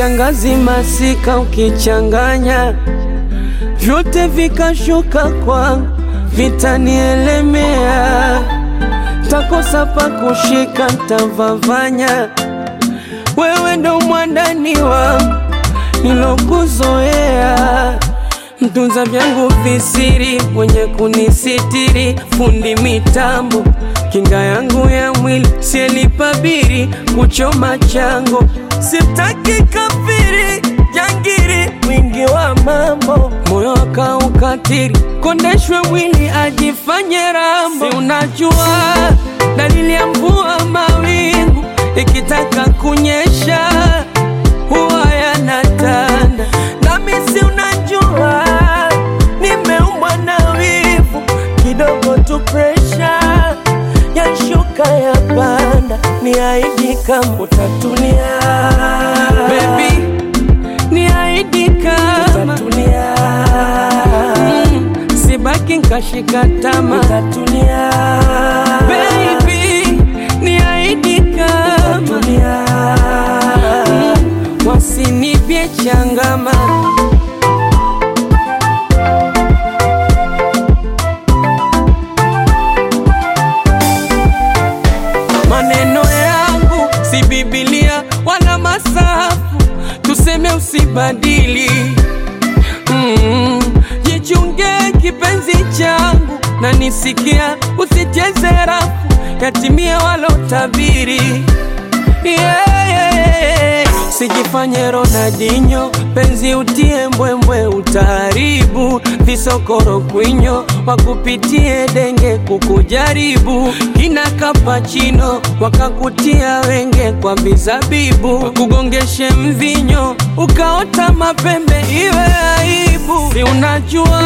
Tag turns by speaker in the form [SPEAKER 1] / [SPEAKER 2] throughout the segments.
[SPEAKER 1] kiangazi, masika ukichanganya vyote vikashuka kwangu, vitanielemea, takosa pa kushika, ntavavanya. Wewe ndo mwandani wangu nilokuzoea, mtunza vyangu visiri, mwenye kunisitiri, fundi mitambo, kinga yangu ya mwili, sielipabiri kuchoma chango, sitaki kafiri jangiri, mwingi wa mambo, moyo akaukatiri, kondeshwe mwili ajifanye rambo. Si unajua dalili yashuka ya panda, ni aidi kama utatulia. Baby, ni aidi kama utatulia. Mm, sibaki nkashika tama utatulia. Baby, ni aidi kama utatulia. Mm, wasinipye changama wala tuseme usibadili. Mm, jichunge kipenzi changu na nisikia, usicheze rafu, yatimia walotabiri. Yeah, yeah, yeah. Sijifanye Ronaldinho, penzi utie mbwembwe, utaharibu visokoro kwinyo, wakupitie denge kukujaribu, kina kapachino wakakutia wenge kwa mizabibu, kugongeshe mvinyo ukaota mapembe, iwe aibu. Si unajua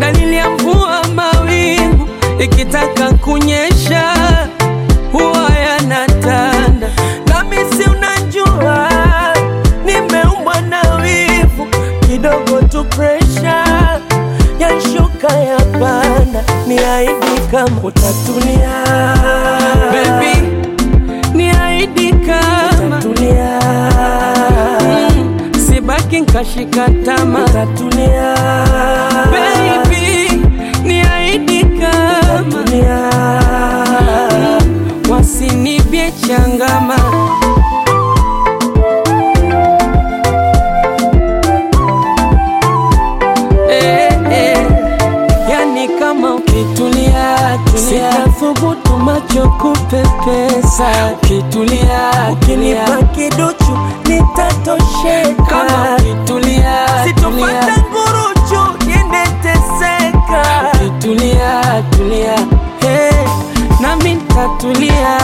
[SPEAKER 1] dalili ya mvua, mawingu ikitaka kunyesha kidogo ya presha ya panda, ni aidi kama utatulia baby, ni aidi kama utatulia mm, sibaki nkashika tama utatulia baby, ni aidi kama utatulia Ukitulia nathubutu macho kupepesa, ukitulia ukinipa kiduchu nitatosheka, ukitulia sitopata nguruchu niendeteseka, ukitulia tulia, hey, nami ntatulia